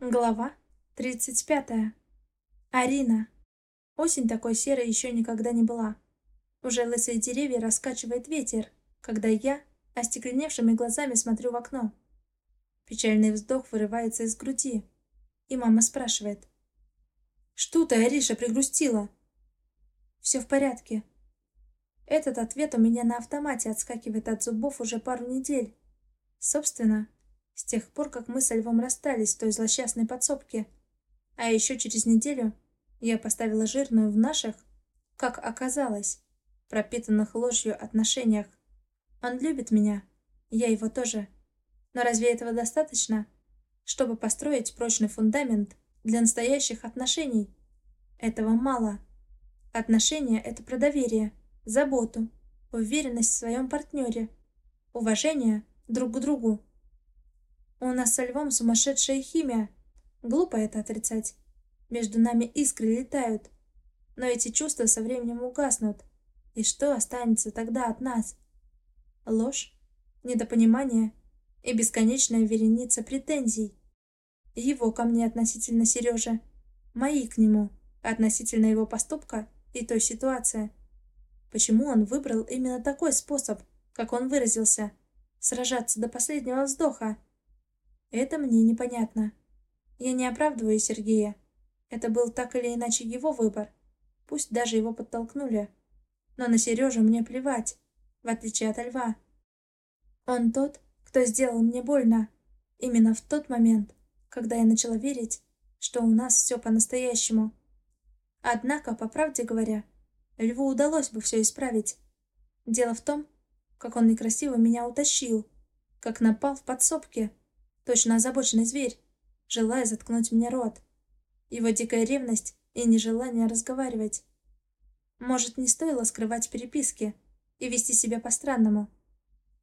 Глава 35. Арина. Осень такой серой еще никогда не была. Уже лысые деревья раскачивает ветер, когда я остекленевшими глазами смотрю в окно. Печальный вздох вырывается из груди, и мама спрашивает. «Что ты, Ариша, пригрустила?» «Все в порядке». Этот ответ у меня на автомате отскакивает от зубов уже пару недель. Собственно, с тех пор, как мы со Львом расстались в той злосчастной подсобке. А еще через неделю я поставила жирную в наших, как оказалось, пропитанных ложью отношениях. Он любит меня, я его тоже. Но разве этого достаточно, чтобы построить прочный фундамент для настоящих отношений? Этого мало. Отношения — это про доверие, заботу, уверенность в своем партнере, уважение друг к другу. У нас со львом сумасшедшая химия. Глупо это отрицать. Между нами искры летают. Но эти чувства со временем угаснут. И что останется тогда от нас? Ложь, недопонимание и бесконечная вереница претензий. Его ко мне относительно Сережи, мои к нему относительно его поступка и той ситуации. Почему он выбрал именно такой способ, как он выразился, сражаться до последнего вздоха? Это мне непонятно. Я не оправдываю Сергея. Это был так или иначе его выбор. Пусть даже его подтолкнули. Но на Сережу мне плевать, в отличие от Льва. Он тот, кто сделал мне больно. Именно в тот момент, когда я начала верить, что у нас все по-настоящему. Однако, по правде говоря, Льву удалось бы все исправить. Дело в том, как он некрасиво меня утащил, как напал в подсобке, Точно озабоченный зверь, желая заткнуть мне рот. Его дикая ревность и нежелание разговаривать. Может, не стоило скрывать переписки и вести себя по-странному.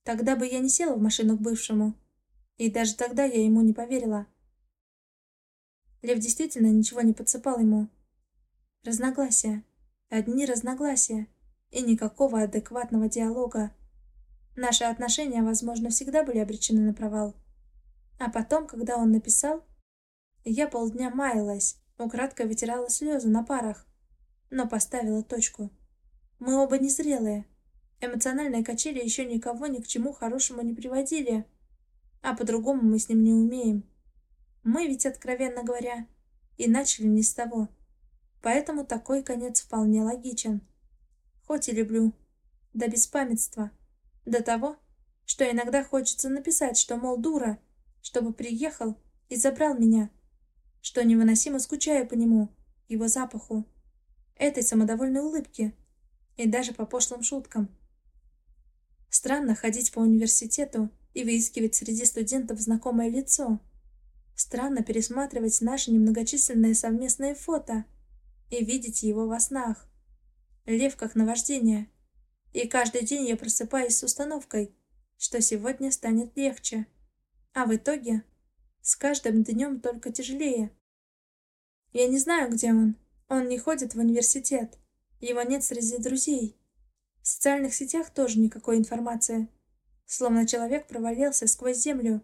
Тогда бы я не села в машину к бывшему. И даже тогда я ему не поверила. Лев действительно ничего не подсыпал ему. Разногласия. Одни разногласия. И никакого адекватного диалога. Наши отношения, возможно, всегда были обречены на провал. А потом, когда он написал, я полдня маялась, украдкой вытирала слезы на парах, но поставила точку. Мы оба незрелые. Эмоциональные качели еще никого ни к чему хорошему не приводили. А по-другому мы с ним не умеем. Мы ведь, откровенно говоря, и начали не с того. Поэтому такой конец вполне логичен. Хоть и люблю. До беспамятства. До того, что иногда хочется написать, что, мол, дура — чтобы приехал и забрал меня, что невыносимо скучаю по нему, его запаху, этой самодовольной улыбке и даже по пошлым шуткам. Странно ходить по университету и выискивать среди студентов знакомое лицо. Странно пересматривать наши немногочисленные совместные фото и видеть его во снах. Лев как наваждение. И каждый день я просыпаюсь с установкой, что сегодня станет легче. А в итоге с каждым днем только тяжелее. Я не знаю, где он. Он не ходит в университет. Его нет среди друзей. В социальных сетях тоже никакой информации. Словно человек провалился сквозь землю.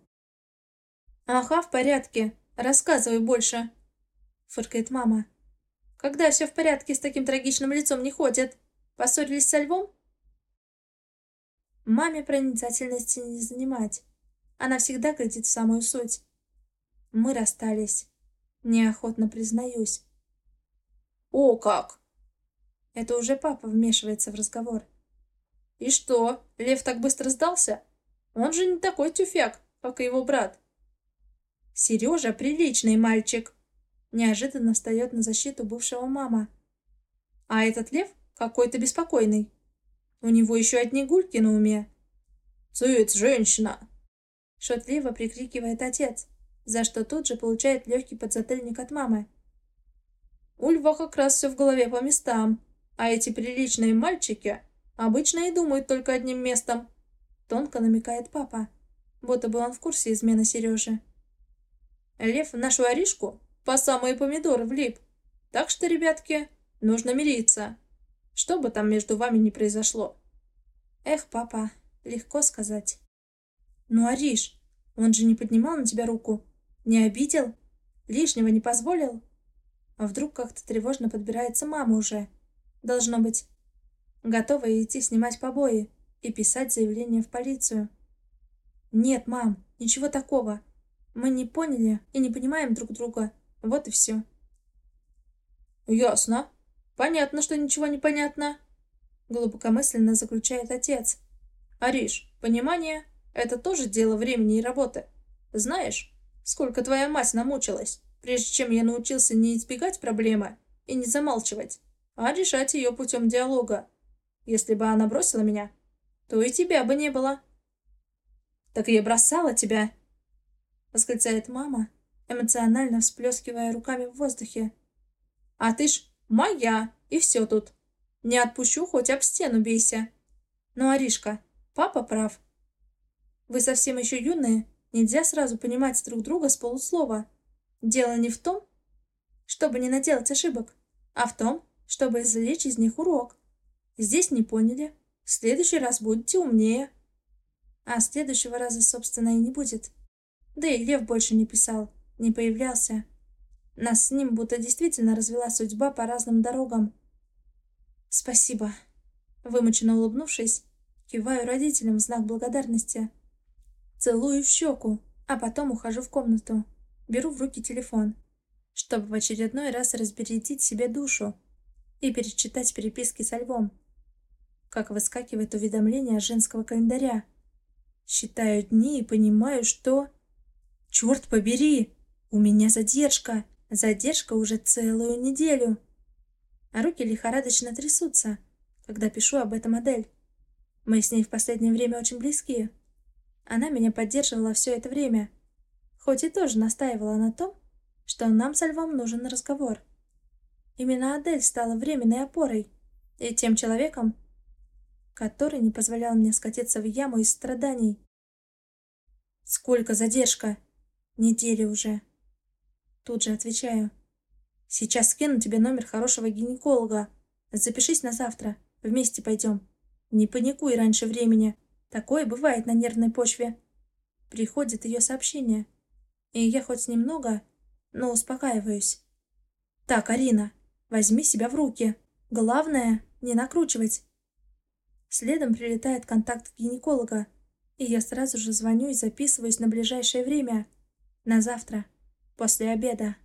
«Ага, в порядке. Рассказывай больше», — фыркает мама. «Когда все в порядке, с таким трагичным лицом не ходят? Поссорились со львом?» Маме проницательности не занимать. Она всегда глядит в самую суть. Мы расстались. Неохотно признаюсь. «О, как!» Это уже папа вмешивается в разговор. «И что, Лев так быстро сдался? Он же не такой тюфяк, как и его брат». «Сережа приличный мальчик!» Неожиданно встает на защиту бывшего мама. «А этот Лев какой-то беспокойный. У него еще одни гульки на уме». «Цыц, женщина!» Шутливо прикрикивает отец, за что тут же получает легкий подзатыльник от мамы. У льва как раз все в голове по местам, а эти приличные мальчики обычно и думают только одним местом. Тонко намекает папа, будто бы он в курсе измены Сережи. Лев в нашу Аришку по самые помидоры влип. Так что, ребятки, нужно мириться. Что бы там между вами ни произошло. Эх, папа, легко сказать. «Ну, Ариш, он же не поднимал на тебя руку? Не обидел? Лишнего не позволил? А вдруг как-то тревожно подбирается мама уже? Должно быть. Готова идти снимать побои и писать заявление в полицию. Нет, мам, ничего такого. Мы не поняли и не понимаем друг друга. Вот и все. Ясно. Понятно, что ничего не понятно. Глубокомысленно заключает отец. Ариш, понимание — это тоже дело времени и работы. Знаешь, сколько твоя мать намучилась, прежде чем я научился не избегать проблемы и не замалчивать, а решать ее путем диалога. Если бы она бросила меня, то и тебя бы не было. «Так я бросала тебя!» — восклицает мама, эмоционально всплескивая руками в воздухе. «А ты ж моя, и все тут. Не отпущу, хоть об стену бейся. Ну, Аришка, папа прав. Вы совсем еще юные, нельзя сразу понимать друг друга с полуслова. Дело не в том, чтобы не наделать ошибок, а в том, чтобы извлечь из них урок. Здесь не поняли, в следующий раз будете умнее. А следующего раза, собственно, и не будет. Да и Лев больше не писал, не появлялся. Нас с ним будто действительно развела судьба по разным дорогам. «Спасибо». Вымученно улыбнувшись, киваю родителям в знак благодарности. Целую в щеку, а потом ухожу в комнату. Беру в руки телефон, чтобы в очередной раз разбередить себе душу и перечитать переписки со львом. Как выскакивает уведомление женского календаря. Считаю дни и понимаю, что... Черт побери! У меня задержка! Задержка уже целую неделю! а руки лихорадочно трясутся, когда пишу об этом Адель. Мы с ней в последнее время очень близки. Она меня поддерживала все это время, хоть и тоже настаивала на том, что нам со Львом нужен разговор. Именно Адель стала временной опорой и тем человеком, который не позволял мне скатиться в яму из страданий. «Сколько задержка?» «Недели уже». Тут же отвечаю. Сейчас скину тебе номер хорошего гинеколога. Запишись на завтра. Вместе пойдем. Не паникуй раньше времени. Такое бывает на нервной почве. Приходит ее сообщение. И я хоть немного, но успокаиваюсь. Так, Арина, возьми себя в руки. Главное, не накручивать. Следом прилетает контакт гинеколога, и я сразу же звоню и записываюсь на ближайшее время. На завтра, после обеда.